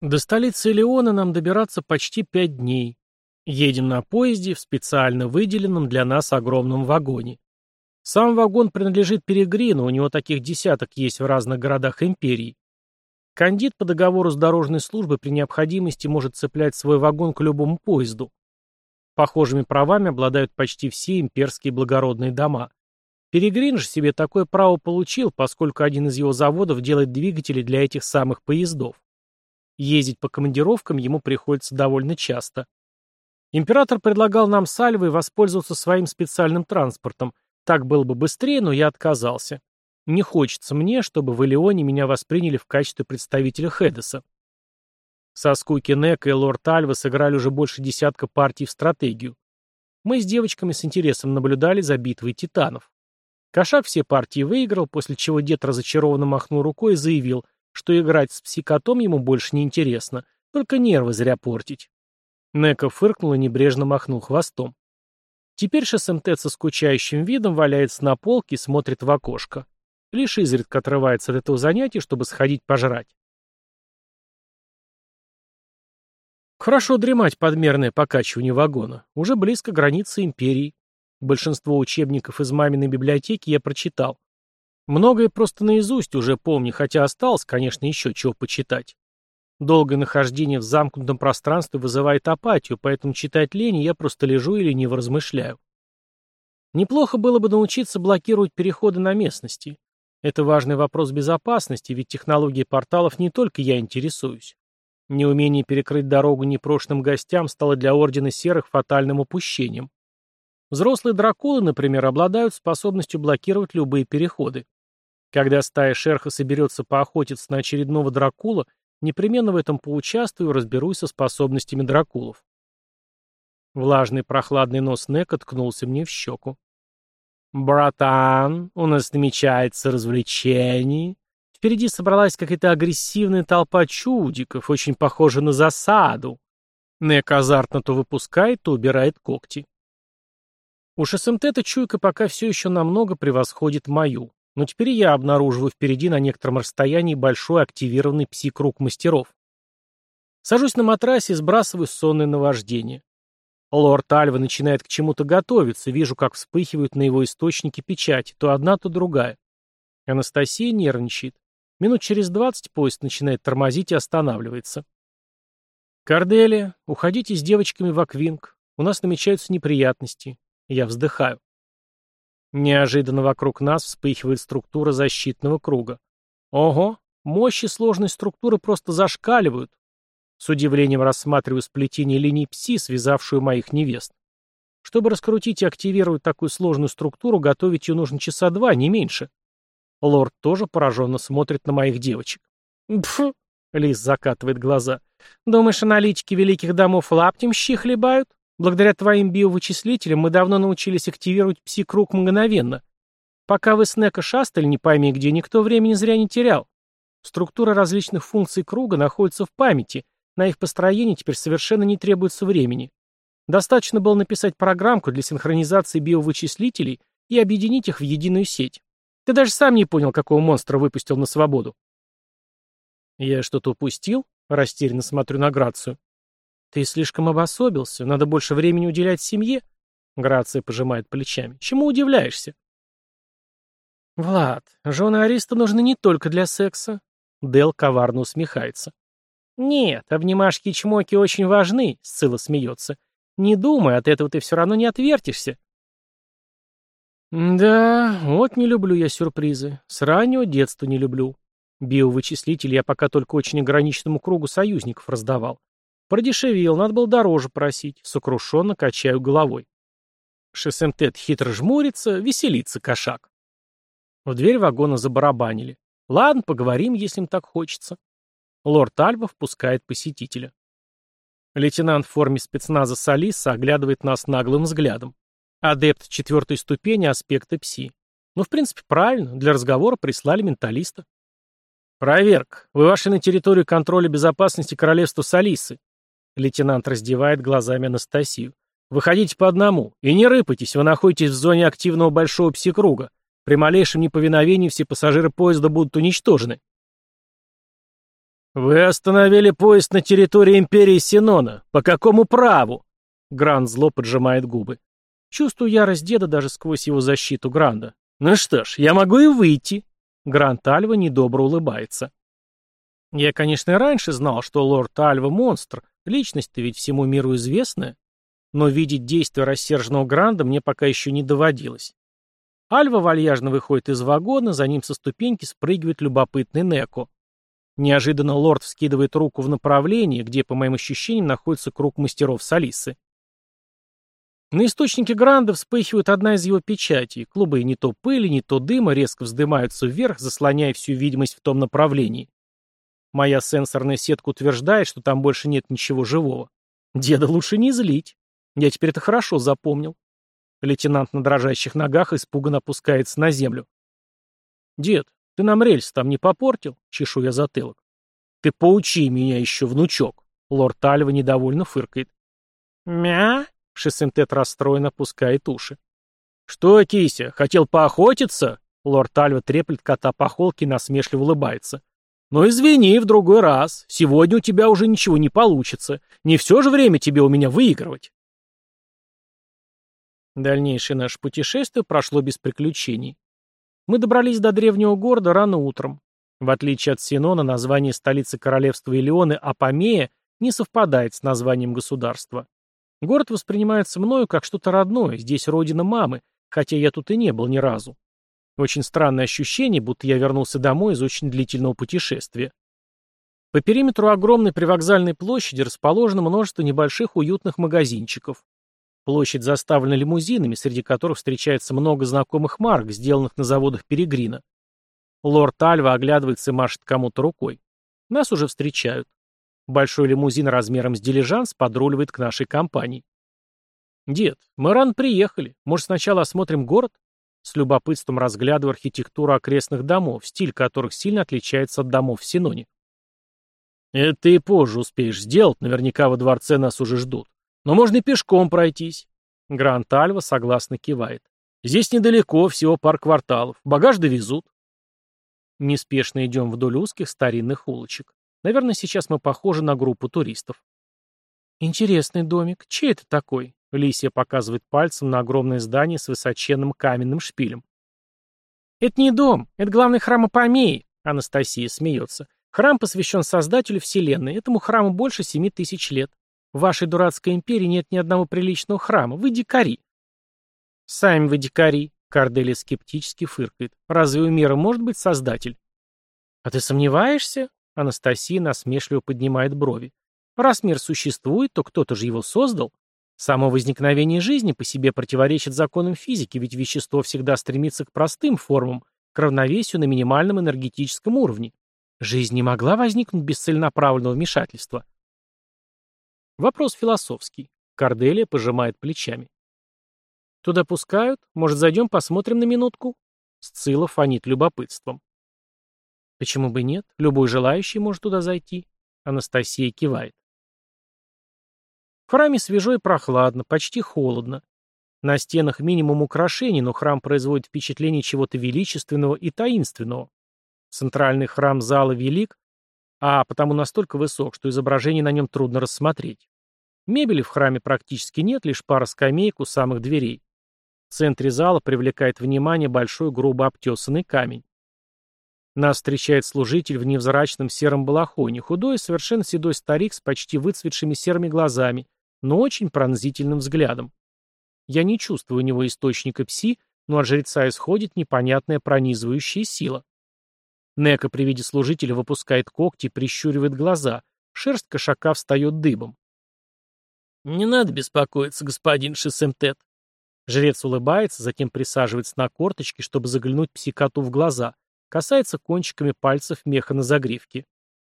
До столицы Леона нам добираться почти пять дней. Едем на поезде в специально выделенном для нас огромном вагоне. Сам вагон принадлежит Перегрину, у него таких десяток есть в разных городах империи. Кандид по договору с дорожной службой при необходимости может цеплять свой вагон к любому поезду. Похожими правами обладают почти все имперские благородные дома. Перегрин же себе такое право получил, поскольку один из его заводов делает двигатели для этих самых поездов. Ездить по командировкам ему приходится довольно часто. Император предлагал нам с Альвой воспользоваться своим специальным транспортом. Так было бы быстрее, но я отказался. Не хочется мне, чтобы в Элеоне меня восприняли в качестве представителя Хедеса. Со скуки Нека и лорд Альва сыграли уже больше десятка партий в стратегию. Мы с девочками с интересом наблюдали за битвой титанов. Кошак все партии выиграл, после чего дед разочарованно махнул рукой и заявил, что играть с псикотом ему больше не интересно, только нервы зря портить. Нека фыркнул и небрежно махнул хвостом. Теперь ШСМТ со скучающим видом валяется на полке и смотрит в окошко. Лишь изредка отрывается от этого занятия, чтобы сходить пожрать. Хорошо дремать подмерное покачивание вагона. Уже близко границы империи. Большинство учебников из маминой библиотеки я прочитал. Многое просто наизусть уже помню, хотя осталось, конечно, еще чего почитать. Долгое нахождение в замкнутом пространстве вызывает апатию, поэтому читать лень, я просто лежу и лениво размышляю. Неплохо было бы научиться блокировать переходы на местности. Это важный вопрос безопасности, ведь технологией порталов не только я интересуюсь. Неумение перекрыть дорогу непрошенным гостям стало для Ордена Серых фатальным упущением. Взрослые дракулы, например, обладают способностью блокировать любые переходы. Когда стая шерха соберется поохотиться на очередного дракула, непременно в этом поучаствую и разберусь со способностями дракулов. Влажный прохладный нос Нека ткнулся мне в щеку. «Братан, у нас намечается развлечение. Впереди собралась какая-то агрессивная толпа чудиков, очень похожа на засаду». Нек азартно то выпускает, то убирает когти. У СМТ-то чуйка пока все еще намного превосходит мою. Но теперь я обнаруживаю впереди на некотором расстоянии большой активированный пси-круг мастеров. Сажусь на матрасе и сбрасываю сонное наваждение. Лорд Альва начинает к чему-то готовиться, вижу, как вспыхивают на его источнике печати, то одна, то другая. Анастасия нервничает. Минут через двадцать поезд начинает тормозить и останавливается. «Корделия, уходите с девочками в Аквинг. У нас намечаются неприятности». Я вздыхаю. Неожиданно вокруг нас вспыхивает структура защитного круга. Ого, мощи сложной структуры просто зашкаливают. С удивлением рассматриваю сплетение линий ПСИ, связавшую моих невест. Чтобы раскрутить и активировать такую сложную структуру, готовить ее нужно часа два, не меньше. Лорд тоже пораженно смотрит на моих девочек. Пф, Лис закатывает глаза. Думаешь, аналитики великих домов лаптем щи хлебают? Благодаря твоим биовычислителям мы давно научились активировать пси-круг мгновенно. Пока вы с Нека шастали, не пойми где, никто времени зря не терял. Структура различных функций круга находится в памяти, на их построение теперь совершенно не требуется времени. Достаточно было написать программку для синхронизации биовычислителей и объединить их в единую сеть. Ты даже сам не понял, какого монстра выпустил на свободу. Я что-то упустил? Растерянно смотрю на Грацию. «Ты слишком обособился. Надо больше времени уделять семье?» Грация пожимает плечами. «Чему удивляешься?» «Влад, жены Ариста нужны не только для секса». Дел коварно усмехается. «Нет, обнимашки и чмоки очень важны», — Сцилла смеется. «Не думай, от этого ты все равно не отвертишься». «Да, вот не люблю я сюрпризы. С раннего детства не люблю. Биовычислитель я пока только очень ограниченному кругу союзников раздавал. Продешевел, надо было дороже просить. Сокрушенно качаю головой. Шесемтет хитро жмурится, веселится кошак. В дверь вагона забарабанили. Ладно, поговорим, если им так хочется. Лорд Альба впускает посетителя. Лейтенант в форме спецназа Солиса оглядывает нас наглым взглядом. Адепт четвертой ступени аспекта ПСИ. Ну, в принципе, правильно. Для разговора прислали менталиста. Проверка. Вы вошли на территорию контроля безопасности королевства Солисы. Лейтенант раздевает глазами Анастасию. «Выходите по одному. И не рыпайтесь, вы находитесь в зоне активного большого пси-круга. При малейшем неповиновении все пассажиры поезда будут уничтожены». «Вы остановили поезд на территории Империи Синона. По какому праву?» Гранд зло поджимает губы. Чувствую ярость деда даже сквозь его защиту Гранда. «Ну что ж, я могу и выйти». Гранд Альва недобро улыбается. Я, конечно, и раньше знал, что лорд Альва — монстр, личность-то ведь всему миру известная, но видеть действия рассерженного Гранда мне пока еще не доводилось. Альва вальяжно выходит из вагона, за ним со ступеньки спрыгивает любопытный Неко. Неожиданно лорд вскидывает руку в направлении, где, по моим ощущениям, находится круг мастеров Салисы. На источнике Гранда вспыхивает одна из его печатей. Клубы не то пыли, не то дыма резко вздымаются вверх, заслоняя всю видимость в том направлении. Моя сенсорная сетка утверждает, что там больше нет ничего живого. Деда лучше не злить. Я теперь это хорошо запомнил. Лейтенант на дрожащих ногах испуганно опускается на землю. «Дед, ты нам рельс там не попортил?» — чешу я затылок. «Ты поучи меня еще, внучок!» Лорд Альва недовольно фыркает. «Мя?» — Шессентет расстроенно опускает уши. «Что, кися, хотел поохотиться?» Лорд Альва треплет кота по холке и насмешливо улыбается. Но извини, в другой раз. Сегодня у тебя уже ничего не получится. Не все же время тебе у меня выигрывать. Дальнейшее наше путешествие прошло без приключений. Мы добрались до древнего города рано утром. В отличие от Синона, название столицы королевства Илеоны Апамея не совпадает с названием государства. Город воспринимается мною как что-то родное, здесь родина мамы, хотя я тут и не был ни разу. Очень странное ощущение, будто я вернулся домой из очень длительного путешествия. По периметру огромной привокзальной площади расположено множество небольших уютных магазинчиков. Площадь заставлена лимузинами, среди которых встречается много знакомых марок, сделанных на заводах Перегрина. Лорд Альва оглядывается и машет кому-то рукой. Нас уже встречают. Большой лимузин размером с дилижанс подруливает к нашей компании. «Дед, мы рано приехали. Может, сначала осмотрим город?» С любопытством разглядывая архитектуру окрестных домов, стиль которых сильно отличается от домов в Синоне. «Это ты позже успеешь сделать, наверняка во дворце нас уже ждут. Но можно и пешком пройтись». Грант Альва согласно кивает. «Здесь недалеко, всего пар кварталов. Багаж довезут». Неспешно идем вдоль узких старинных улочек. Наверное, сейчас мы похожи на группу туристов. «Интересный домик. Чей это такой?» Лисия показывает пальцем на огромное здание с высоченным каменным шпилем. «Это не дом, это главный храм Апомеи», — Анастасия смеется. «Храм посвящен Создателю Вселенной. Этому храму больше семи тысяч лет. В вашей дурацкой империи нет ни одного приличного храма. Вы дикари». «Сами вы дикари», — Корделия скептически фыркает. «Разве у мира может быть Создатель?» «А ты сомневаешься?» Анастасия насмешливо поднимает брови. «Раз мир существует, то кто-то же его создал. Само возникновение жизни по себе противоречит законам физики, ведь вещество всегда стремится к простым формам, к равновесию на минимальном энергетическом уровне. Жизнь не могла возникнуть без целенаправленного вмешательства. Вопрос философский. Корделия пожимает плечами. Туда пускают? Может, зайдем посмотрим на минутку? Сцилла фонит любопытством. Почему бы нет? Любой желающий может туда зайти. Анастасия кивает. В храме свежо и прохладно, почти холодно. На стенах минимум украшений, но храм производит впечатление чего-то величественного и таинственного. Центральный храм зала велик, а потому настолько высок, что изображение на нем трудно рассмотреть. Мебели в храме практически нет, лишь пара скамеек у самых дверей. В центре зала привлекает внимание большой грубо обтесанный камень. Нас встречает служитель в невзрачном сером балахоне, худой, совершенно седой старик с почти выцветшими серыми глазами, но очень пронзительным взглядом. Я не чувствую у него источника пси, но от жреца исходит непонятная пронизывающая сила. Нека при виде служителя выпускает когти, прищуривает глаза, шерсть кошака встает дыбом. «Не надо беспокоиться, господин Шесемтет». Жрец улыбается, затем присаживается на корточки, чтобы заглянуть псикоту в глаза, касается кончиками пальцев меха на загривке.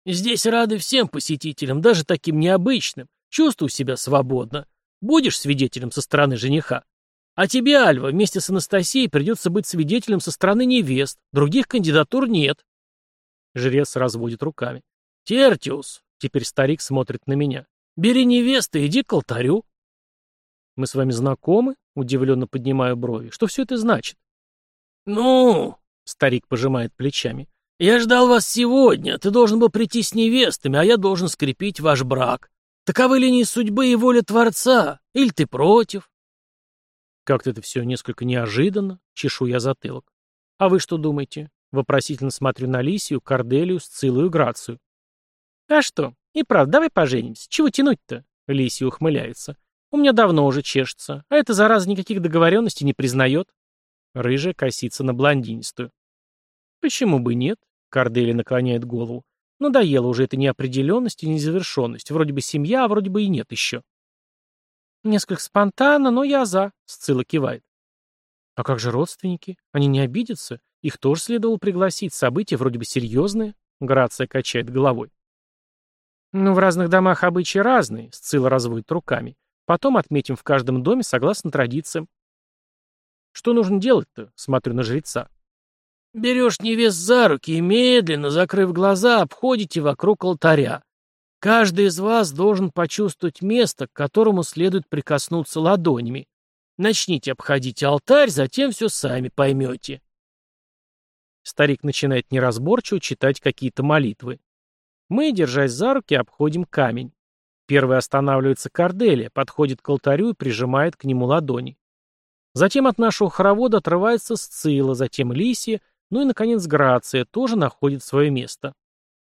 «Здесь рады всем посетителям, даже таким необычным, Чувствуй себя свободно. Будешь свидетелем со стороны жениха. А тебе, Альва, вместе с Анастасией придется быть свидетелем со стороны невест. Других кандидатур нет. Жрец разводит руками. Тертиус, теперь старик смотрит на меня. Бери невесту и иди к алтарю. Мы с вами знакомы? Удивленно поднимаю брови. Что все это значит? Ну, старик пожимает плечами. «Я ждал вас сегодня. Ты должен был прийти с невестами, а я должен скрепить ваш брак. Таковы линии судьбы и воля Творца. Или ты против?» Как-то это все несколько неожиданно, чешу я затылок. А вы что думаете? Вопросительно смотрю на Лисию, Корделию, Сцилу и Грацию. А что? И правда, давай поженимся. Чего тянуть-то? Лисия ухмыляется. У меня давно уже чешется, а эта зараза никаких договоренностей не признает. Рыжая косится на блондинистую. Почему бы нет? Корделия наклоняет голову. Надоело уже эта неопределенность и незавершенность. Вроде бы семья, а вроде бы и нет еще. Несколько спонтанно, но я за, Сцилла кивает. А как же родственники? Они не обидятся? Их тоже следовало пригласить. События вроде бы серьезные. Грация качает головой. Ну, в разных домах обычаи разные, Сцилла разводит руками. Потом отметим в каждом доме согласно традициям. Что нужно делать-то? Смотрю на жреца. Берешь невест за руки и медленно, закрыв глаза, обходите вокруг алтаря. Каждый из вас должен почувствовать место, к которому следует прикоснуться ладонями. Начните обходить алтарь, затем все сами поймете. Старик начинает неразборчиво читать какие-то молитвы. Мы, держась за руки, обходим камень. Первый останавливается Корделия, подходит к алтарю и прижимает к нему ладони. Затем от нашего хоровода отрывается Сцилла, затем Лисия, ну и, наконец, Грация тоже находит свое место.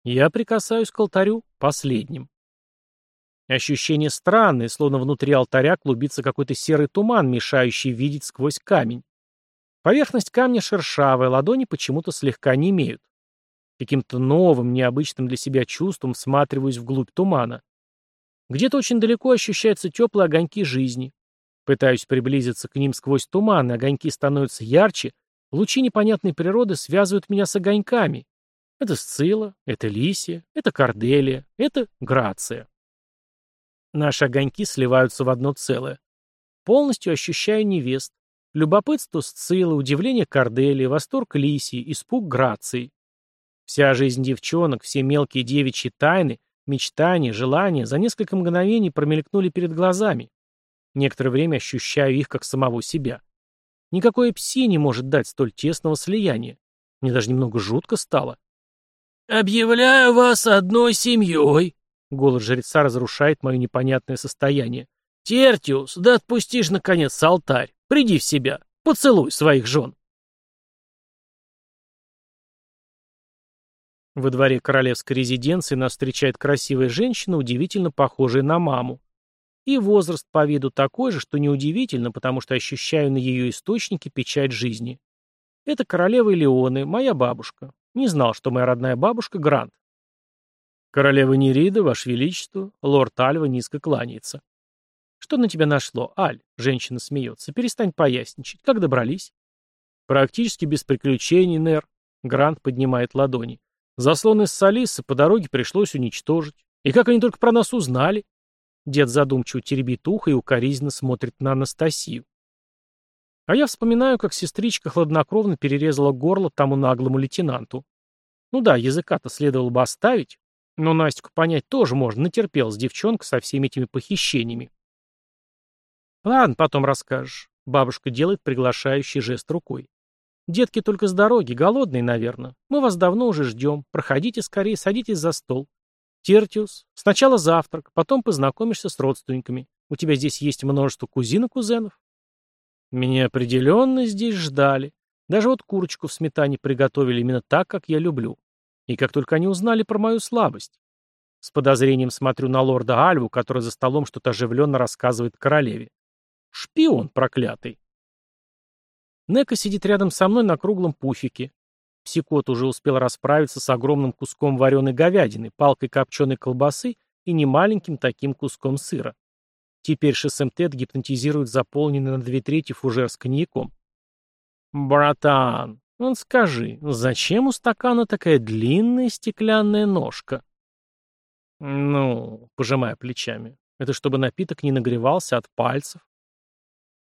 Я прикасаюсь к алтарю последним. Ощущение странное, словно внутри алтаря клубится какой-то серый туман, мешающий видеть сквозь камень. Поверхность камня шершавая, ладони почему-то слегка не имеют. Каким-то новым, необычным для себя чувством всматриваюсь вглубь тумана. Где-то очень далеко ощущаются теплые огоньки жизни. Пытаюсь приблизиться к ним сквозь туман, и огоньки становятся ярче, лучи непонятной природы связывают меня с огоньками. Это Сцилла, это Лисия, это Корделия, это Грация. Наши огоньки сливаются в одно целое. Полностью ощущаю невест, Любопытство Сцилы, удивление Корделии, восторг Лисии, испуг Грации. Вся жизнь девчонок, все мелкие девичьи тайны, мечтания, желания за несколько мгновений промелькнули перед глазами. Некоторое время ощущаю их как самого себя. Никакое пси не может дать столь тесного слияния. Мне даже немного жутко стало. «Объявляю вас одной семьей!» Голос жреца разрушает мое непонятное состояние. «Тертиус, да отпустишь, наконец, алтарь! Приди в себя, поцелуй своих жен. Во дворе королевской резиденции нас встречает красивая женщина, удивительно похожая на маму. И возраст по виду такой же, что неудивительно, потому что ощущаю на ее источнике печать жизни. Это королева Леоны, моя бабушка. Не знал, что моя родная бабушка Грант. Королева Нерида, Ваше Величество, лорд Альва низко кланяется. «Что на тебя нашло, Аль?» — женщина смеется. «Перестань поясничать. Как добрались?» «Практически без приключений, Нер». Грант поднимает ладони. «Заслон из Салиса по дороге пришлось уничтожить. И как они только про нас узнали?» Дед задумчиво теребит ухо и укоризненно смотрит на Анастасию. А я вспоминаю, как сестричка хладнокровно перерезала горло тому наглому лейтенанту. Ну да, языка-то следовало бы оставить, но Настю понять тоже можно, натерпелась девчонка со всеми этими похищениями. «Ладно, потом расскажешь». Бабушка делает приглашающий жест рукой. «Детки только с дороги, голодные, наверное. Мы вас давно уже ждем. Проходите скорее, садитесь за стол. Тертиус, сначала завтрак, потом познакомишься с родственниками. У тебя здесь есть множество кузин и кузенов». Меня определенно здесь ждали. Даже вот курочку в сметане приготовили именно так, как я люблю. И как только они узнали про мою слабость. С подозрением смотрю на лорда Альву, который за столом что-то оживленно рассказывает королеве. Шпион проклятый. Нека сидит рядом со мной на круглом пуфике. Псикот уже успел расправиться с огромным куском вареной говядины, палкой копченой колбасы и немаленьким таким куском сыра. Теперь Шесемтет гипнотизирует заполненный на две трети фужер с коньяком. «Братан, он скажи, зачем у стакана такая длинная стеклянная ножка?» «Ну, пожимая плечами, это чтобы напиток не нагревался от пальцев.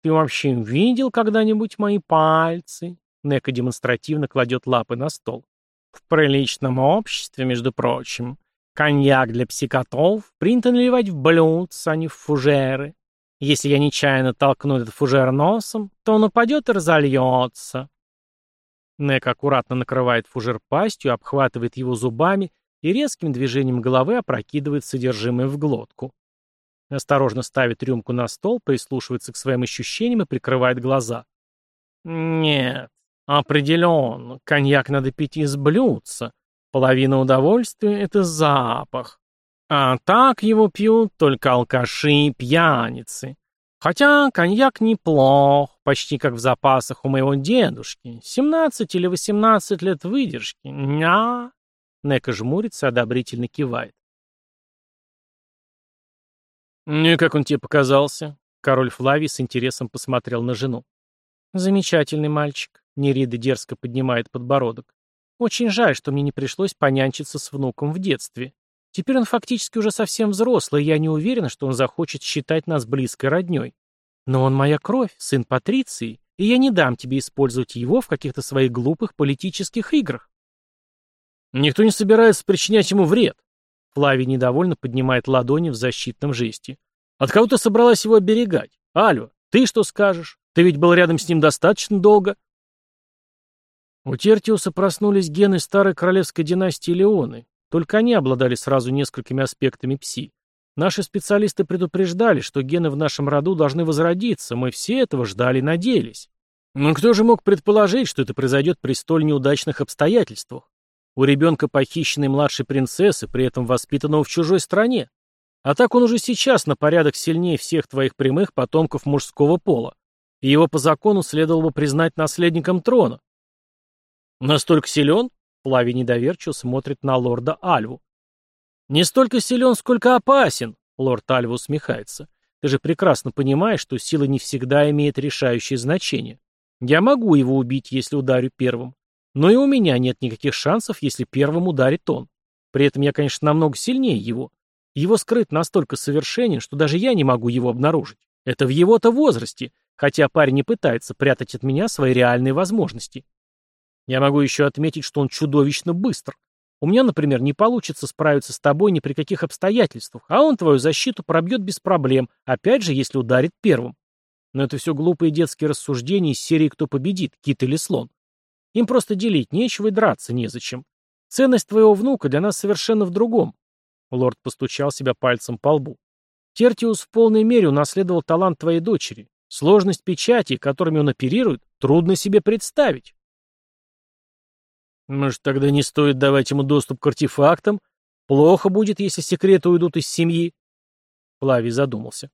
«Ты вообще видел когда-нибудь мои пальцы?» Нека демонстративно кладет лапы на стол. «В приличном обществе, между прочим. Коньяк для псикотов принято наливать в блюдца, а не в фужеры. Если я нечаянно толкну этот фужер носом, то он упадет и разольется». Нек аккуратно накрывает фужер пастью, обхватывает его зубами и резким движением головы опрокидывает содержимое в глотку. Осторожно ставит рюмку на стол, прислушивается к своим ощущениям и прикрывает глаза. «Нет, определенно, коньяк надо пить из блюдца. Половина удовольствия — это запах. А так его пьют только алкаши и пьяницы. Хотя коньяк неплох, почти как в запасах у моего дедушки. 17 или 18 лет выдержки. Ня. Нека жмурится, одобрительно кивает. «Ну как он тебе показался?» Король Флавий с интересом посмотрел на жену. «Замечательный мальчик», — Нерида дерзко поднимает подбородок. «Очень жаль, что мне не пришлось понянчиться с внуком в детстве. Теперь он фактически уже совсем взрослый, и я не уверена, что он захочет считать нас близкой родней. Но он моя кровь, сын Патриции, и я не дам тебе использовать его в каких-то своих глупых политических играх. Никто не собирается причинять ему вред. Флавий недовольно поднимает ладони в защитном жесте. От кого ты собралась его оберегать? Альва, ты что скажешь? Ты ведь был рядом с ним достаточно долго. У Тертиуса проснулись гены старой королевской династии Леоны, только они обладали сразу несколькими аспектами пси. Наши специалисты предупреждали, что гены в нашем роду должны возродиться, мы все этого ждали и надеялись. Но кто же мог предположить, что это произойдет при столь неудачных обстоятельствах? У ребенка похищенной младшей принцессы, при этом воспитанного в чужой стране. А так он уже сейчас на порядок сильнее всех твоих прямых потомков мужского пола. И его по закону следовало бы признать наследником трона. Настолько силен? Плави недоверчиво смотрит на лорда Альву. «Не столько силен, сколько опасен», — лорд Альва усмехается. «Ты же прекрасно понимаешь, что сила не всегда имеет решающее значение. Я могу его убить, если ударю первым. Но и у меня нет никаких шансов, если первым ударит он. При этом я, конечно, намного сильнее его. Его скрыт настолько совершенен, что даже я не могу его обнаружить. Это в его-то возрасте, хотя парень не пытается прятать от меня свои реальные возможности. Я могу еще отметить, что он чудовищно быстр. У меня, например, не получится справиться с тобой ни при каких обстоятельствах, а он твою защиту пробьет без проблем, опять же, если ударит первым. Но это все глупые детские рассуждения из серии «Кто победит, кит или слон?». Им просто делить нечего и драться незачем. Ценность твоего внука для нас совершенно в другом. Лорд постучал себя пальцем по лбу. Тертиус в полной мере унаследовал талант твоей дочери. Сложность печати, которыми он оперирует, трудно себе представить. Может, тогда не стоит давать ему доступ к артефактам? Плохо будет, если секреты уйдут из семьи. Плави задумался.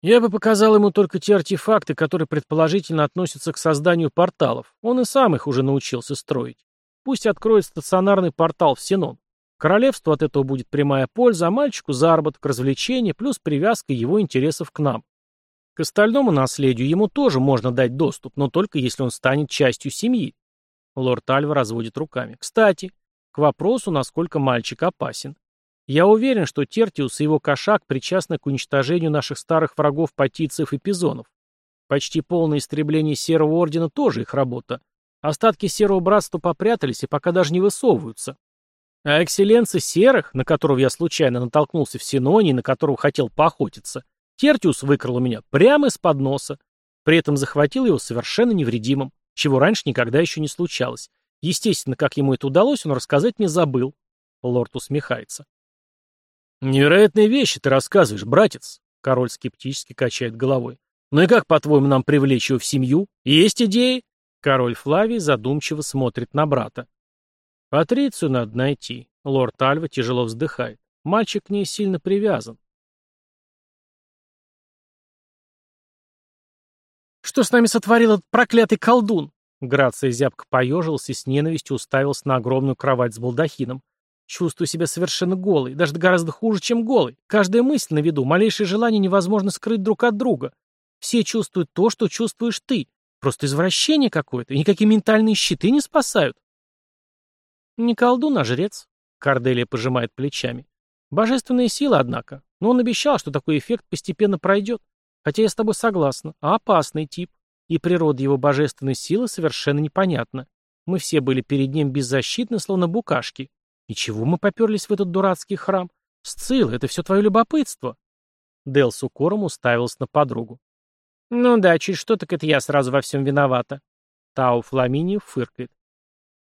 Я бы показал ему только те артефакты, которые предположительно относятся к созданию порталов. Он и сам их уже научился строить. Пусть откроет стационарный портал в Синон. Королевству от этого будет прямая польза, а мальчику заработок, развлечение, плюс привязка его интересов к нам. К остальному наследию ему тоже можно дать доступ, но только если он станет частью семьи. Лорд Альва разводит руками. Кстати, к вопросу, насколько мальчик опасен. Я уверен, что Тертиус и его кошак причастны к уничтожению наших старых врагов патицев и пизонов. Почти полное истребление Серого Ордена тоже их работа. Остатки Серого Братства попрятались и пока даже не высовываются. А экселленцы Серых, на которого я случайно натолкнулся в Синоне на которого хотел поохотиться, Тертиус выкрал у меня прямо из-под носа. При этом захватил его совершенно невредимым чего раньше никогда еще не случалось. Естественно, как ему это удалось, он рассказать не забыл. Лорд усмехается. «Невероятные вещи ты рассказываешь, братец», — король скептически качает головой. «Ну и как, по-твоему, нам привлечь его в семью? Есть идеи?» Король Флавий задумчиво смотрит на брата. «Патрицию надо найти», — лорд Альва тяжело вздыхает. «Мальчик к ней сильно привязан. Что с нами сотворил этот проклятый колдун? Грация зябко поежился и с ненавистью уставился на огромную кровать с балдахином. Чувствую себя совершенно голой, даже гораздо хуже, чем голый. Каждая мысль на виду, малейшее желание невозможно скрыть друг от друга. Все чувствуют то, что чувствуешь ты. Просто извращение какое-то, никакие ментальные щиты не спасают. Не колдун, а жрец. Корделия пожимает плечами. Божественная сила, однако. Но он обещал, что такой эффект постепенно пройдет. Хотя я с тобой согласна, а опасный тип. И природа его божественной силы совершенно непонятна. Мы все были перед ним беззащитны, словно букашки. И чего мы поперлись в этот дурацкий храм? Сцилла, это все твое любопытство. Дел с укором уставился на подругу. Ну да, чуть что, так это я сразу во всем виновата. Тау Фламиниев фыркает.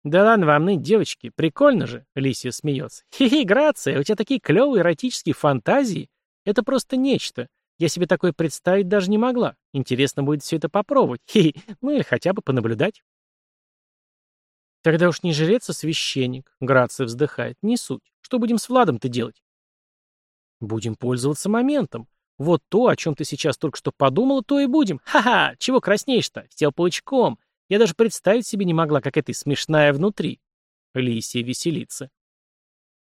«Да ладно вам ныть, девочки, прикольно же!» — Лисия смеется. «Хе-хе, Грация, у тебя такие клевые эротические фантазии! Это просто нечто. Я себе такое представить даже не могла. Интересно будет все это попробовать. Хе-хе, ну или хотя бы понаблюдать». «Тогда уж не жрец, а священник», — Грация вздыхает. «Не суть. Что будем с Владом-то делать?» «Будем пользоваться моментом. Вот то, о чем ты сейчас только что подумала, то и будем. Ха-ха, чего краснеешь-то? Сел паучком. Я даже представить себе не могла, как ты смешная внутри. Лисия веселится.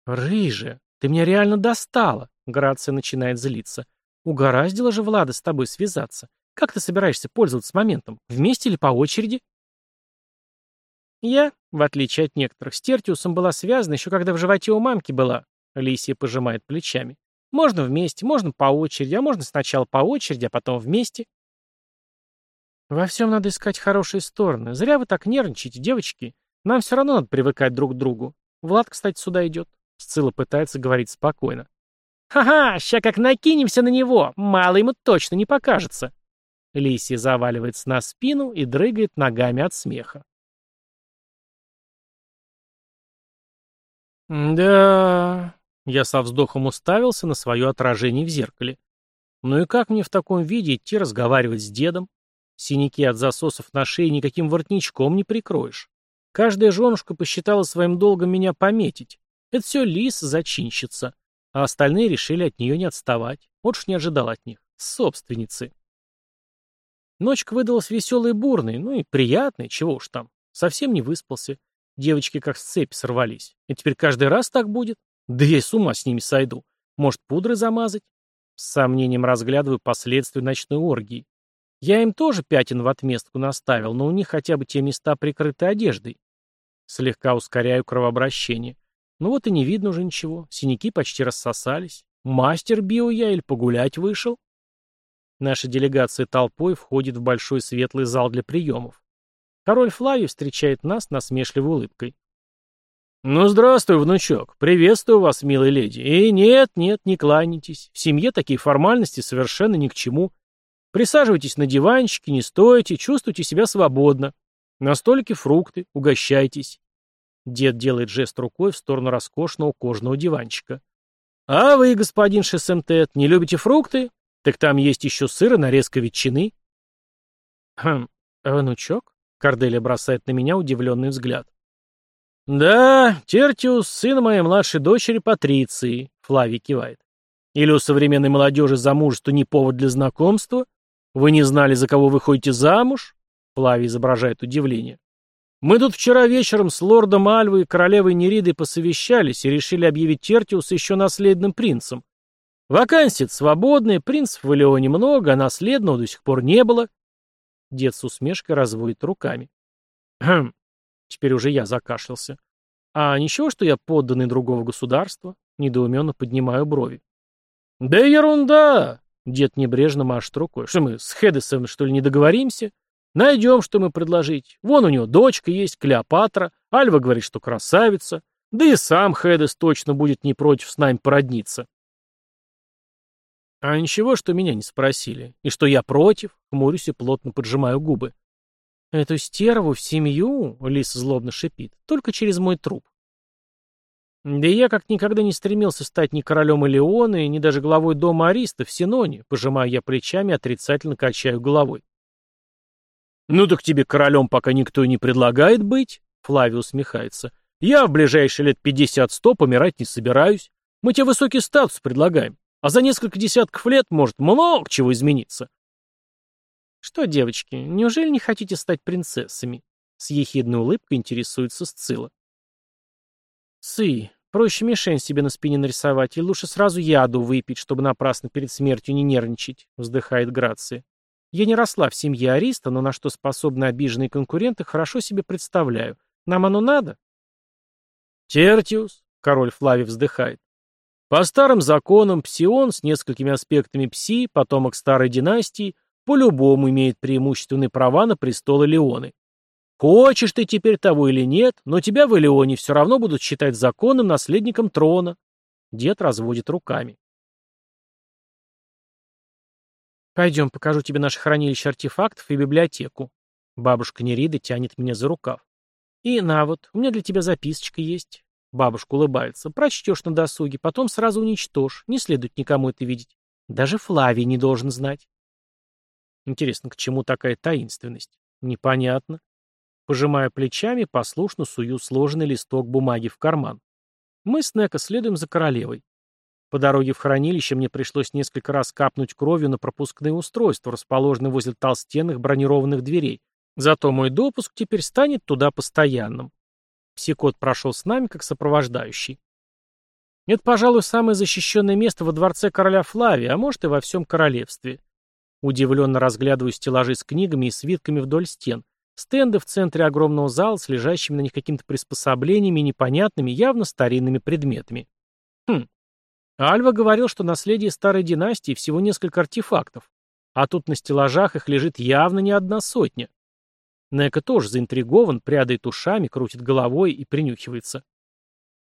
Рыжая, ты меня реально достала. Грация начинает злиться. Угораздило же Влада с тобой связаться. Как ты собираешься пользоваться моментом? Вместе или по очереди? Я, в отличие от некоторых, с Тертиусом была связана еще когда в животе у мамки была. Лисия пожимает плечами. Можно вместе, можно по очереди, а можно сначала по очереди, а потом вместе. Во всем надо искать хорошие стороны. Зря вы так нервничаете, девочки. Нам все равно надо привыкать друг к другу. Влад, кстати, сюда идет. Сцилла пытается говорить спокойно. «Ха-ха, ща как накинемся на него, мало ему точно не покажется». Лисия заваливается на спину и дрыгает ногами от смеха. «Да...» Я со вздохом уставился на свое отражение в зеркале. «Ну и как мне в таком виде идти разговаривать с дедом? Синяки от засосов на шее никаким воротничком не прикроешь. Каждая женушка посчитала своим долгом меня пометить. Это все лис зачинщица. А остальные решили от нее не отставать. Вот ж не ожидал от них. Собственницы. Ночка выдалась веселой и бурной, ну и приятной, чего уж там. Совсем не выспался. Девочки как с цепи сорвались. И теперь каждый раз так будет? Да я с ума с ними сойду. Может, пудры замазать? С сомнением разглядываю последствия ночной оргии. Я им тоже пятен в отместку наставил, но у них хотя бы те места прикрыты одеждой. Слегка ускоряю кровообращение. Ну вот и не видно уже ничего. Синяки почти рассосались. Мастер био я или погулять вышел? Наша делегация толпой входит в большой светлый зал для приемов. Король Флавий встречает нас насмешливой улыбкой. «Ну, здравствуй, внучок. Приветствую вас, милая леди. И нет, нет, не кланяйтесь. В семье такие формальности совершенно ни к чему. Присаживайтесь на диванчике, не стойте, чувствуйте себя свободно. На столике фрукты, угощайтесь. Дед делает жест рукой в сторону роскошного кожаного диванчика. А вы, господин Шесемтет, не любите фрукты? Так там есть еще сыр и нарезка ветчины. Хм, внучок? Корделия бросает на меня удивленный взгляд. «Да, Тертиус, сын моей младшей дочери Патриции», — Флавий кивает. «Или у современной молодежи замужество не повод для знакомства? «Вы не знали, за кого вы ходите замуж?» Флавий изображает удивление. «Мы тут вчера вечером с лордом Альвой и королевой Неридой посовещались и решили объявить Тертиуса еще наследным принцем. Вакансии свободные, принцев в Элеоне много, а наследного до сих пор не было». Дед с усмешкой разводит руками. «Хм, теперь уже я закашлялся. А ничего, что я подданный другого государства?» Недоуменно поднимаю брови. «Да ерунда! Дед небрежно машет рукой. Что мы с Хедесом, что ли, не договоримся? Найдем, что мы предложить. Вон у него дочка есть, Клеопатра. Альва говорит, что красавица. Да и сам Хедес точно будет не против с нами породниться. А ничего, что меня не спросили. И что я против, хмурюсь и плотно поджимаю губы. Эту стерву в семью, лис злобно шипит, только через мой труп. Да я как никогда не стремился стать ни королем Элеона, ни даже главой дома Ариста в Синоне, пожимаю я плечами, отрицательно качаю головой. «Ну так тебе королем пока никто и не предлагает быть», — Флавий усмехается. «Я в ближайшие лет пятьдесят-сто помирать не собираюсь. Мы тебе высокий статус предлагаем, а за несколько десятков лет может много чего измениться». «Что, девочки, неужели не хотите стать принцессами?» С ехидной улыбкой интересуется Сцилла. «Сы, проще мишень себе на спине нарисовать, или лучше сразу яду выпить, чтобы напрасно перед смертью не нервничать», — вздыхает Грация. «Я не росла в семье Ариста, но на что способны обиженные конкуренты, хорошо себе представляю. Нам оно надо?» «Тертиус», — король Флави вздыхает. «По старым законам Псион с несколькими аспектами Пси, потомок старой династии, по-любому имеет преимущественные права на престол Леоны. Хочешь ты теперь того или нет, но тебя в Элеоне все равно будут считать законным наследником трона. Дед разводит руками. Пойдем, покажу тебе наше хранилище артефактов и библиотеку. Бабушка Нерида тянет меня за рукав. И на вот, у меня для тебя записочка есть. Бабушка улыбается. Прочтешь на досуге, потом сразу уничтожь. Не следует никому это видеть. Даже Флавий не должен знать. Интересно, к чему такая таинственность? Непонятно. Пожимая плечами, послушно сую сложенный листок бумаги в карман. Мы с Неко следуем за королевой. По дороге в хранилище мне пришлось несколько раз капнуть кровью на пропускные устройства, расположенные возле толстенных бронированных дверей. Зато мой допуск теперь станет туда постоянным. Псикот прошел с нами как сопровождающий. Это, пожалуй, самое защищенное место во дворце короля Флавия, а может и во всем королевстве. Удивленно разглядываю стеллажи с книгами и свитками вдоль стен, стенды в центре огромного зала с лежащими на них какими-то приспособлениями непонятными, явно старинными предметами. Хм, Альва говорил, что наследие старой династии всего несколько артефактов, а тут на стеллажах их лежит явно не одна сотня. Нека тоже заинтригован, прядает ушами, крутит головой и принюхивается.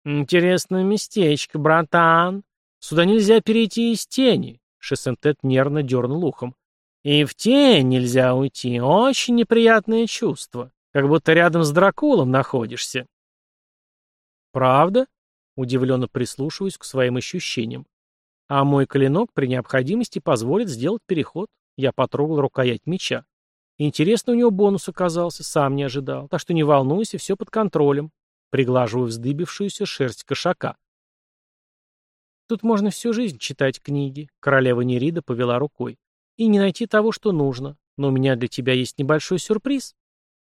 «Интересное местечко, братан. Сюда нельзя перейти из тени», — Шесентет нервно дернул ухом. «И в тень нельзя уйти. Очень неприятное чувство. Как будто рядом с Дракулом находишься». «Правда?» Удивленно прислушиваюсь к своим ощущениям. А мой клинок при необходимости позволит сделать переход. Я потрогал рукоять меча. Интересно у него бонус оказался, сам не ожидал. Так что не волнуйся, все под контролем. Приглаживаю вздыбившуюся шерсть кошака. Тут можно всю жизнь читать книги. Королева Нерида повела рукой. И не найти того, что нужно. Но у меня для тебя есть небольшой сюрприз.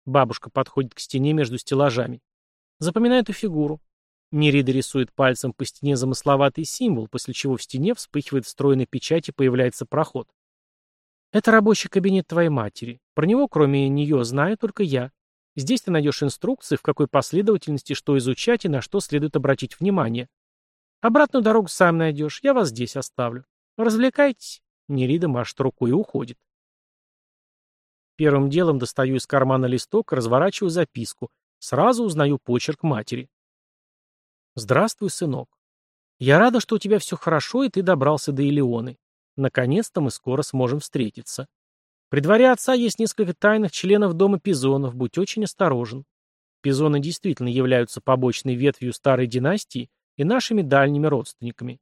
Бабушка подходит к стене между стеллажами. Запоминай эту фигуру. Нерида рисует пальцем по стене замысловатый символ, после чего в стене вспыхивает встроенная печать и появляется проход. Это рабочий кабинет твоей матери. Про него, кроме нее, знаю только я. Здесь ты найдешь инструкции, в какой последовательности что изучать и на что следует обратить внимание. Обратную дорогу сам найдешь, я вас здесь оставлю. Развлекайтесь. Нерида машет руку и уходит. Первым делом достаю из кармана листок разворачиваю записку. Сразу узнаю почерк матери. «Здравствуй, сынок. Я рада, что у тебя все хорошо, и ты добрался до Илеоны. Наконец-то мы скоро сможем встретиться. При дворе отца есть несколько тайных членов дома Пизонов, будь очень осторожен. Пизоны действительно являются побочной ветвью старой династии и нашими дальними родственниками.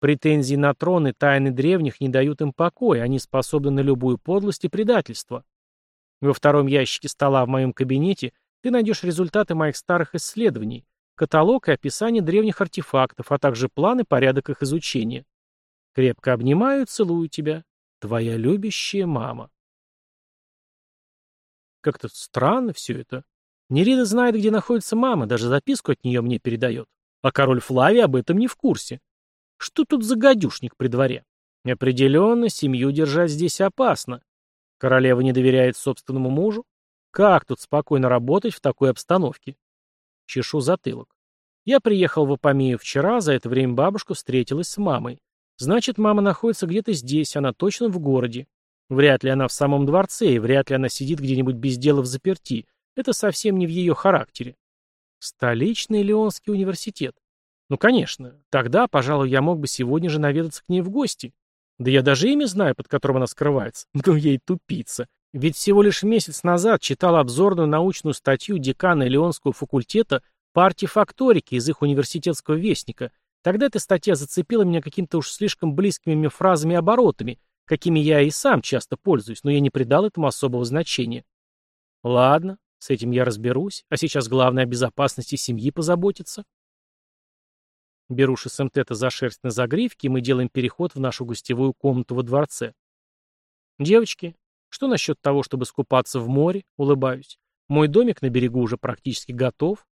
Претензии на трон и тайны древних не дают им покоя, они способны на любую подлость и предательство. Во втором ящике стола в моем кабинете ты найдешь результаты моих старых исследований, каталог и описание древних артефактов, а также план и порядок их изучения. Крепко обнимаю и целую тебя. Твоя любящая мама. Как-то странно все это. Нерида знает, где находится мама, даже записку от нее мне передает. А король Флавий об этом не в курсе. Что тут за гадюшник при дворе? Определенно, семью держать здесь опасно. Королева не доверяет собственному мужу? Как тут спокойно работать в такой обстановке? Чешу затылок. Я приехал в Апамею вчера, за это время бабушка встретилась с мамой. Значит, мама находится где-то здесь, она точно в городе. Вряд ли она в самом дворце, и вряд ли она сидит где-нибудь без дела в заперти. Это совсем не в ее характере. Столичный Леонский университет. Ну, конечно. Тогда, пожалуй, я мог бы сегодня же наведаться к ней в гости. Да я даже имя знаю, под которым она скрывается. Ну, ей тупица. Ведь всего лишь месяц назад читал обзорную научную статью декана Леонского факультета по артефакторике из их университетского вестника. Тогда эта статья зацепила меня какими-то уж слишком близкими мне фразами и оборотами, какими я и сам часто пользуюсь, но я не придал этому особого значения. Ладно, с этим я разберусь, а сейчас главное о безопасности семьи позаботиться. Беру Шесемтета за шерсть на загривке, и мы делаем переход в нашу гостевую комнату во дворце. Девочки, что насчет того, чтобы скупаться в море? Улыбаюсь. Мой домик на берегу уже практически готов.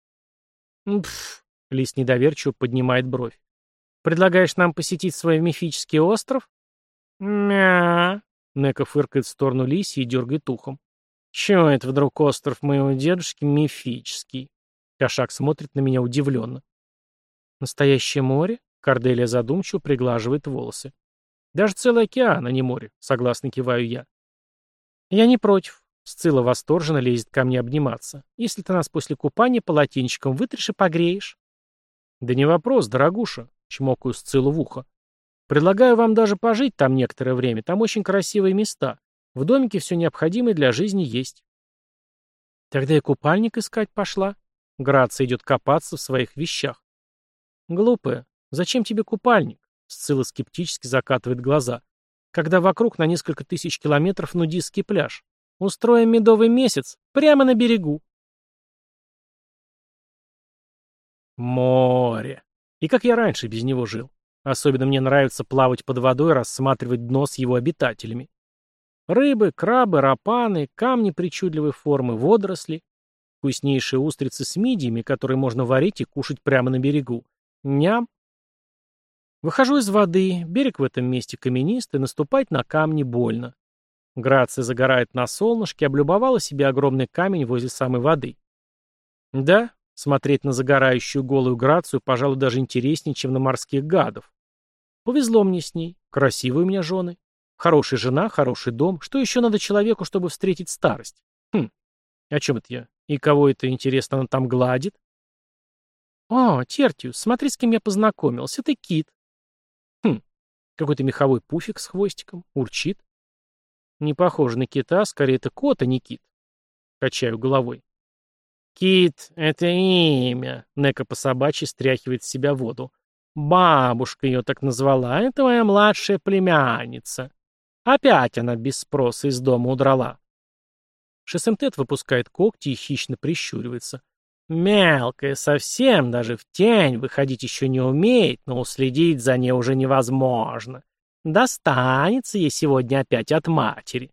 Пф, Лис недоверчиво поднимает бровь. Предлагаешь нам посетить свой мифический остров? Мя. Нека фыркает в сторону Лиси и дергает ухом. Чего это вдруг остров моего дедушки мифический? Кошак смотрит на меня удивленно. Настоящее море? Корделия задумчиво приглаживает волосы. Даже целый океан, а не море, согласно киваю я. «Я не против». Сцилла восторженно лезет ко мне обниматься. «Если ты нас после купания полотенчиком вытрешь и погреешь». «Да не вопрос, дорогуша», — чмокаю Сциллу в ухо. «Предлагаю вам даже пожить там некоторое время. Там очень красивые места. В домике все необходимое для жизни есть». Тогда и купальник искать пошла. Грация идет копаться в своих вещах. Глупая, зачем тебе купальник? Сцилла скептически закатывает глаза. Когда вокруг на несколько тысяч километров нудистский пляж. Устроим медовый месяц прямо на берегу. Море. И как я раньше без него жил. Особенно мне нравится плавать под водой рассматривать дно с его обитателями. Рыбы, крабы, рапаны, камни причудливой формы, водоросли. Вкуснейшие устрицы с мидиями, которые можно варить и кушать прямо на берегу. Ням. Выхожу из воды, берег в этом месте каменистый, наступать на камни больно. Грация загорает на солнышке, облюбовала себе огромный камень возле самой воды. Да, смотреть на загорающую голую Грацию, пожалуй, даже интереснее, чем на морских гадов. Повезло мне с ней. Красивые у меня жены. Хорошая жена, хороший дом. Что еще надо человеку, чтобы встретить старость? Хм, о чем это я? И кого это, интересно, она там гладит? О, Тертиус, смотри, с кем я познакомился. Это кит. Какой-то меховой пуфик с хвостиком. Урчит. Не похоже на кита, скорее это кот, а не кит. Качаю головой. Кит — это имя. Нека по собачьи стряхивает с себя воду. Бабушка ее так назвала, это моя младшая племянница. Опять она без спроса из дома удрала. Шесемтет выпускает когти и хищно прищуривается. Мелкая совсем, даже в тень выходить еще не умеет, но уследить за ней уже невозможно. Достанется ей сегодня опять от матери.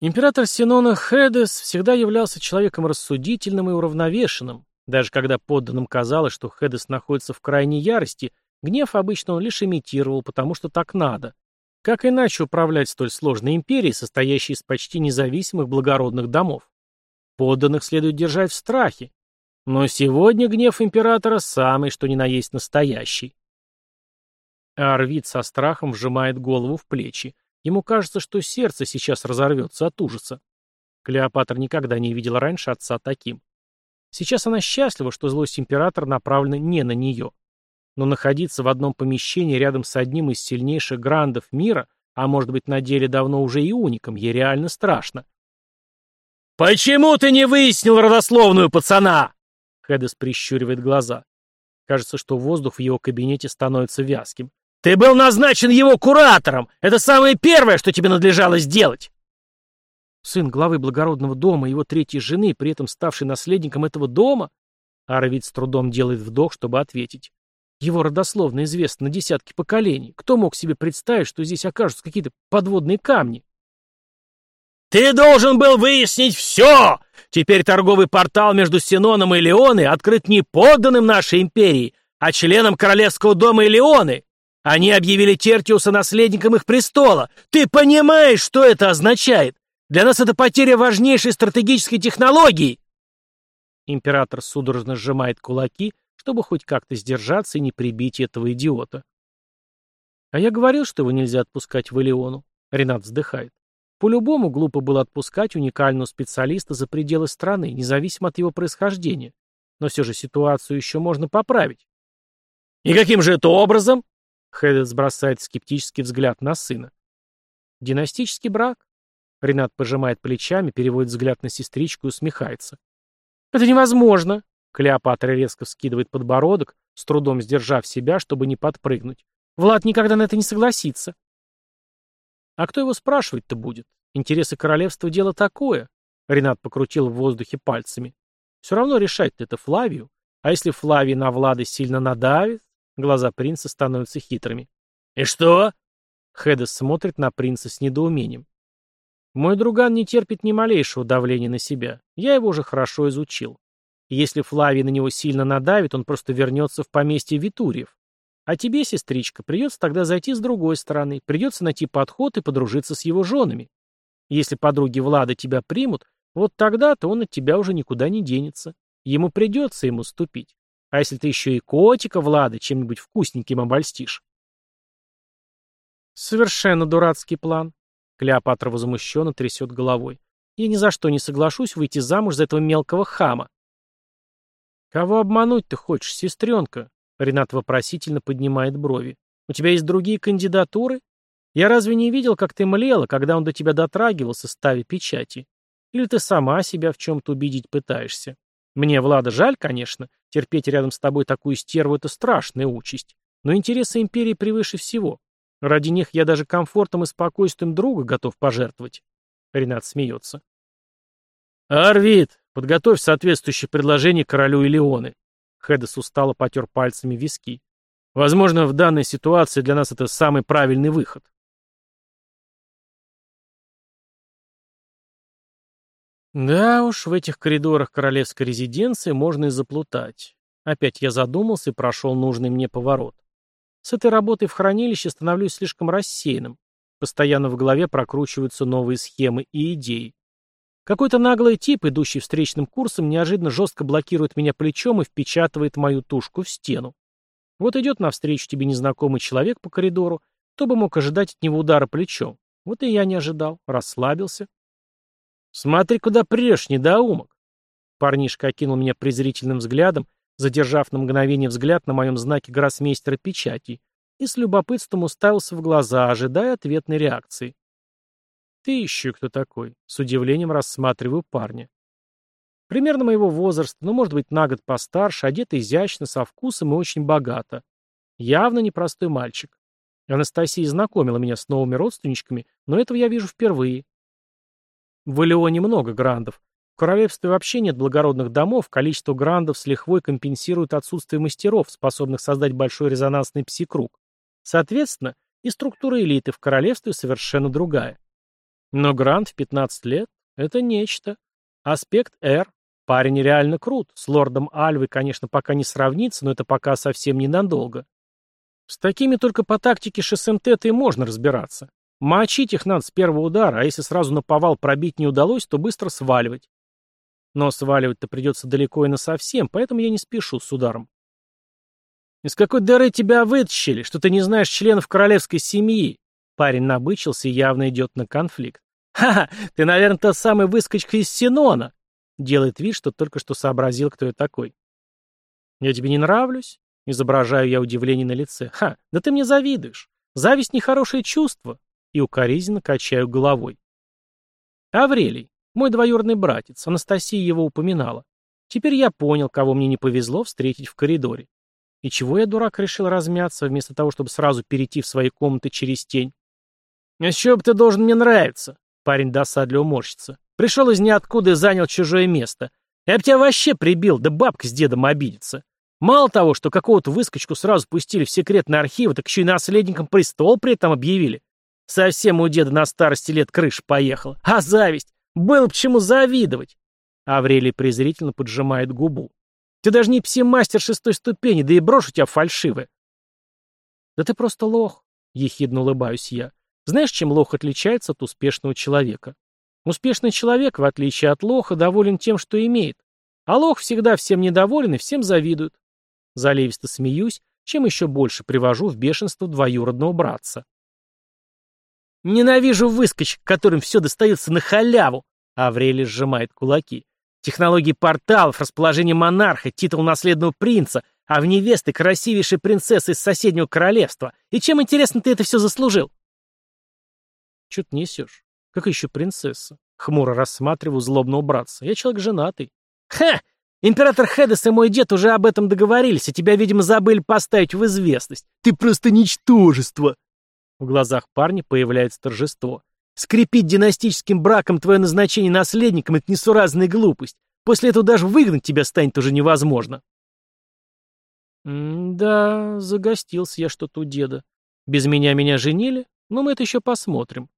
Император Синона Хедес всегда являлся человеком рассудительным и уравновешенным. Даже когда подданным казалось, что Хедес находится в крайней ярости, гнев обычно он лишь имитировал, потому что так надо. Как иначе управлять столь сложной империей, состоящей из почти независимых благородных домов? Подданных следует держать в страхе. Но сегодня гнев императора самый, что ни на есть настоящий. Арвид со страхом вжимает голову в плечи. Ему кажется, что сердце сейчас разорвется от ужаса. Клеопатра никогда не видела раньше отца таким. Сейчас она счастлива, что злость императора направлена не на нее. Но находиться в одном помещении рядом с одним из сильнейших грандов мира, а может быть на деле давно уже и уником, ей реально страшно. «Почему ты не выяснил родословную пацана?» Хедес прищуривает глаза. Кажется, что воздух в его кабинете становится вязким. Ты был назначен его куратором! Это самое первое, что тебе надлежало сделать!» Сын главы благородного дома и его третьей жены, при этом ставший наследником этого дома? Аравид с трудом делает вдох, чтобы ответить. Его родословно известно на десятки поколений. Кто мог себе представить, что здесь окажутся какие-то подводные камни? «Ты должен был выяснить все! Теперь торговый портал между Синоном и Леоной открыт не подданным нашей империи, а членам королевского дома Элеоны. Они объявили Тертиуса наследником их престола. Ты понимаешь, что это означает? Для нас это потеря важнейшей стратегической технологии. Император судорожно сжимает кулаки, чтобы хоть как-то сдержаться и не прибить этого идиота. А я говорил, что его нельзя отпускать в Элеону. Ренат вздыхает. По-любому глупо было отпускать уникального специалиста за пределы страны, независимо от его происхождения. Но все же ситуацию еще можно поправить. «И каким же это образом?» Хедет бросает скептический взгляд на сына. «Династический брак?» Ренат пожимает плечами, переводит взгляд на сестричку и усмехается. «Это невозможно!» Клеопатра резко вскидывает подбородок, с трудом сдержав себя, чтобы не подпрыгнуть. «Влад никогда на это не согласится!» «А кто его спрашивать-то будет? Интересы королевства — дело такое!» Ренат покрутил в воздухе пальцами. «Все равно решать-то это Флавию. А если Флавий на Влада сильно надавит, Глаза принца становятся хитрыми. «И что?» Хедес смотрит на принца с недоумением. «Мой друган не терпит ни малейшего давления на себя. Я его уже хорошо изучил. Если Флавий на него сильно надавит, он просто вернется в поместье Витуриев. А тебе, сестричка, придется тогда зайти с другой стороны, придется найти подход и подружиться с его женами. Если подруги Влада тебя примут, вот тогда-то он от тебя уже никуда не денется. Ему придется ему ступить. А если ты еще и котика, Влада, чем-нибудь вкусненьким обольстишь? Совершенно дурацкий план. Клеопатра возмущенно трясет головой. Я ни за что не соглашусь выйти замуж за этого мелкого хама. Кого обмануть ты хочешь, сестренка? Ренат вопросительно поднимает брови. У тебя есть другие кандидатуры? Я разве не видел, как ты млела, когда он до тебя дотрагивался, ставя печати? Или ты сама себя в чем-то убедить пытаешься? Мне Влада жаль, конечно. Терпеть рядом с тобой такую стерву — это страшная участь. Но интересы империи превыше всего. Ради них я даже комфортом и спокойствием друга готов пожертвовать. Ренат смеется. «Арвид, подготовь соответствующее предложение королю Илеоны». Хедес устало потер пальцами виски. «Возможно, в данной ситуации для нас это самый правильный выход». Да уж, в этих коридорах королевской резиденции можно и заплутать. Опять я задумался и прошел нужный мне поворот. С этой работой в хранилище становлюсь слишком рассеянным. Постоянно в голове прокручиваются новые схемы и идеи. Какой-то наглый тип, идущий встречным курсом, неожиданно жестко блокирует меня плечом и впечатывает мою тушку в стену. Вот идет навстречу тебе незнакомый человек по коридору, кто бы мог ожидать от него удара плечом. Вот и я не ожидал, расслабился. «Смотри, куда прешь, недоумок!» Парнишка окинул меня презрительным взглядом, задержав на мгновение взгляд на моем знаке гроссмейстера печати, и с любопытством уставился в глаза, ожидая ответной реакции. «Ты еще кто такой?» С удивлением рассматриваю парня. Примерно моего возраста, но, может быть, на год постарше, одет изящно, со вкусом и очень богато. Явно непростой мальчик. Анастасия знакомила меня с новыми родственничками, но этого я вижу впервые. В Элеоне много грандов. В королевстве вообще нет благородных домов, количество грандов с лихвой компенсирует отсутствие мастеров, способных создать большой резонансный пси-круг. Соответственно, и структура элиты в королевстве совершенно другая. Но гранд в 15 лет — это нечто. Аспект R. Парень реально крут. С лордом Альвы, конечно, пока не сравнится, но это пока совсем ненадолго. С такими только по тактике ШСМТ-то и можно разбираться. Мочить их надо с первого удара, а если сразу на повал пробить не удалось, то быстро сваливать. Но сваливать-то придется далеко и насовсем, поэтому я не спешу с ударом. «Из какой дыры тебя вытащили, что ты не знаешь членов королевской семьи?» Парень набычился и явно идет на конфликт. «Ха-ха, ты, наверное, тот самый выскочка из Синона!» Делает вид, что только что сообразил, кто я такой. «Я тебе не нравлюсь?» Изображаю я удивление на лице. «Ха, да ты мне завидуешь. Зависть — нехорошее чувство и укоризненно качаю головой. Аврелий, мой двоюродный братец, Анастасия его упоминала. Теперь я понял, кого мне не повезло встретить в коридоре. И чего я, дурак, решил размяться, вместо того, чтобы сразу перейти в свои комнаты через тень? «А чего бы ты должен мне нравиться?» Парень досадливо морщится. «Пришел из ниоткуда и занял чужое место. Я бы тебя вообще прибил, да бабка с дедом обидится. Мало того, что какого-то выскочку сразу пустили в секретные архивы, так еще и наследником престол при этом объявили. Совсем у деда на старости лет крыша поехала. А зависть? Было бы чему завидовать. Аврелий презрительно поджимает губу. Ты даже не пси-мастер шестой ступени, да и брошь у тебя фальшивая. Да ты просто лох, ехидно улыбаюсь я. Знаешь, чем лох отличается от успешного человека? Успешный человек, в отличие от лоха, доволен тем, что имеет. А лох всегда всем недоволен и всем завидует. Заливисто смеюсь, чем еще больше привожу в бешенство двоюродного братца. Ненавижу выскочек, которым все достается на халяву. Аврелий сжимает кулаки. Технологии порталов, расположение монарха, титул наследного принца, а в невесты красивейшей принцессы из соседнего королевства. И чем, интересно, ты это все заслужил? Че ты несешь? Как еще принцесса? Хмуро рассматриваю злобного братца. Я человек женатый. Ха! Император Хедес и мой дед уже об этом договорились, а тебя, видимо, забыли поставить в известность. Ты просто ничтожество. В глазах парня появляется торжество. Скрепить династическим браком твое назначение наследником — это несуразная глупость. После этого даже выгнать тебя станет уже невозможно. да, загостился я что-то у деда. Без меня меня женили, но мы это еще посмотрим.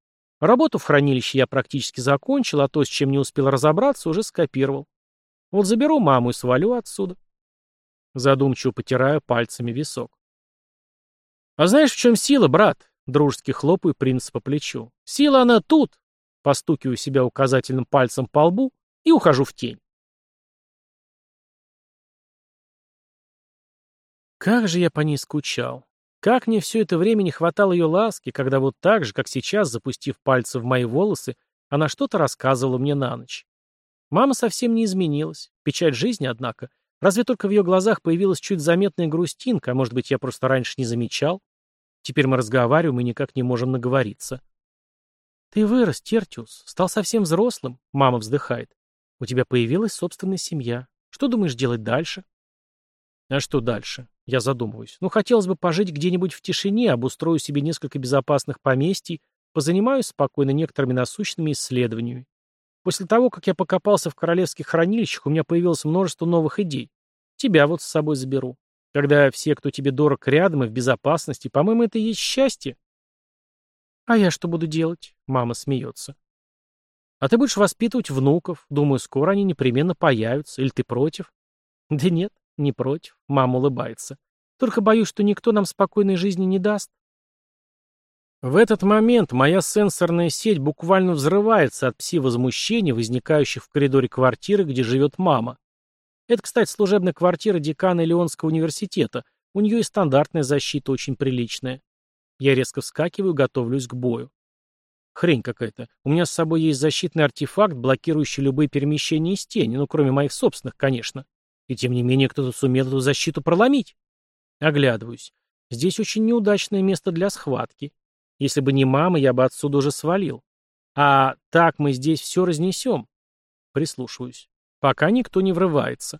Работу в хранилище я практически закончил, а то, с чем не успел разобраться, уже скопировал. Вот заберу маму и свалю отсюда. Задумчиво потираю пальцами висок. А знаешь, в чем сила, брат? Дружески хлопаю принца по плечу. «Сила она тут!» Постукиваю себя указательным пальцем по лбу и ухожу в тень. Как же я по ней скучал. Как мне все это время не хватало ее ласки, когда вот так же, как сейчас, запустив пальцы в мои волосы, она что-то рассказывала мне на ночь. Мама совсем не изменилась. Печать жизни, однако. Разве только в ее глазах появилась чуть заметная грустинка, а может быть, я просто раньше не замечал? Теперь мы разговариваем и никак не можем наговориться. «Ты вырос, Тертиус, стал совсем взрослым», — мама вздыхает. «У тебя появилась собственная семья. Что думаешь делать дальше?» «А что дальше?» Я задумываюсь. «Ну, хотелось бы пожить где-нибудь в тишине, обустрою себе несколько безопасных поместий, позанимаюсь спокойно некоторыми насущными исследованиями. После того, как я покопался в королевских хранилищах, у меня появилось множество новых идей. Тебя вот с собой заберу. Когда все, кто тебе дорог, рядом и в безопасности, по-моему, это и есть счастье. А я что буду делать? Мама смеется. А ты будешь воспитывать внуков. Думаю, скоро они непременно появятся. Или ты против? Да нет, не против. Мама улыбается. Только боюсь, что никто нам спокойной жизни не даст. В этот момент моя сенсорная сеть буквально взрывается от пси-возмущений, возникающих в коридоре квартиры, где живет мама. Это, кстати, служебная квартира декана Леонского университета. У нее и стандартная защита очень приличная. Я резко вскакиваю, готовлюсь к бою. Хрень какая-то. У меня с собой есть защитный артефакт, блокирующий любые перемещения из тени, ну, кроме моих собственных, конечно. И тем не менее кто-то сумел эту защиту проломить. Оглядываюсь. Здесь очень неудачное место для схватки. Если бы не мама, я бы отсюда уже свалил. А так мы здесь все разнесем. Прислушиваюсь. Пока никто не врывается.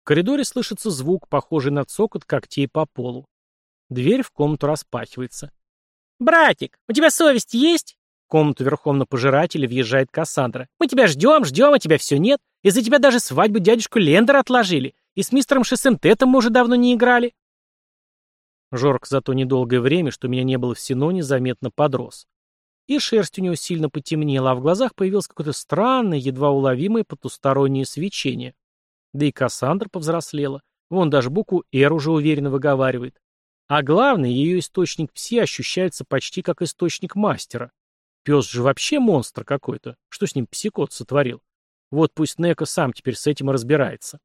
В коридоре слышится звук, похожий на цокот когтей по полу. Дверь в комнату распахивается. «Братик, у тебя совесть есть?» Комнату верхом на пожирателе въезжает Кассандра. «Мы тебя ждем, ждем, а тебя все нет. Из-за тебя даже свадьбу дядюшку Лендера отложили. И с мистером Шессентетом мы уже давно не играли. Жорк за то недолгое время, что меня не было в Синоне, заметно подрос. И шерсть у него сильно потемнела, а в глазах появилось какое-то странное, едва уловимое потустороннее свечение. Да и Кассандра повзрослела. Вон даже букву «Р» уже уверенно выговаривает. А главное, ее источник пси ощущается почти как источник мастера. Пес же вообще монстр какой-то. Что с ним псикот сотворил? Вот пусть Нека сам теперь с этим разбирается.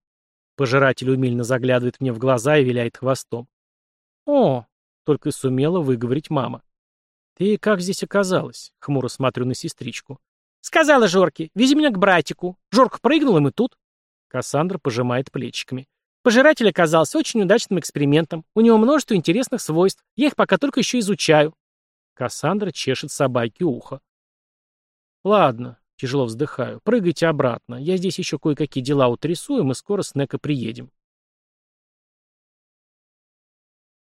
Пожиратель умильно заглядывает мне в глаза и виляет хвостом. «О!» — только и сумела выговорить мама. «Ты как здесь оказалась?» — хмуро смотрю на сестричку. «Сказала Жорке, вези меня к братику. Жорка прыгнул, и мы тут». Кассандра пожимает плечиками. Пожиратель оказался очень удачным экспериментом. У него множество интересных свойств. Я их пока только еще изучаю. Кассандра чешет собаке ухо. Ладно, тяжело вздыхаю. Прыгайте обратно. Я здесь еще кое-какие дела утрясу, и мы скоро с Неко приедем.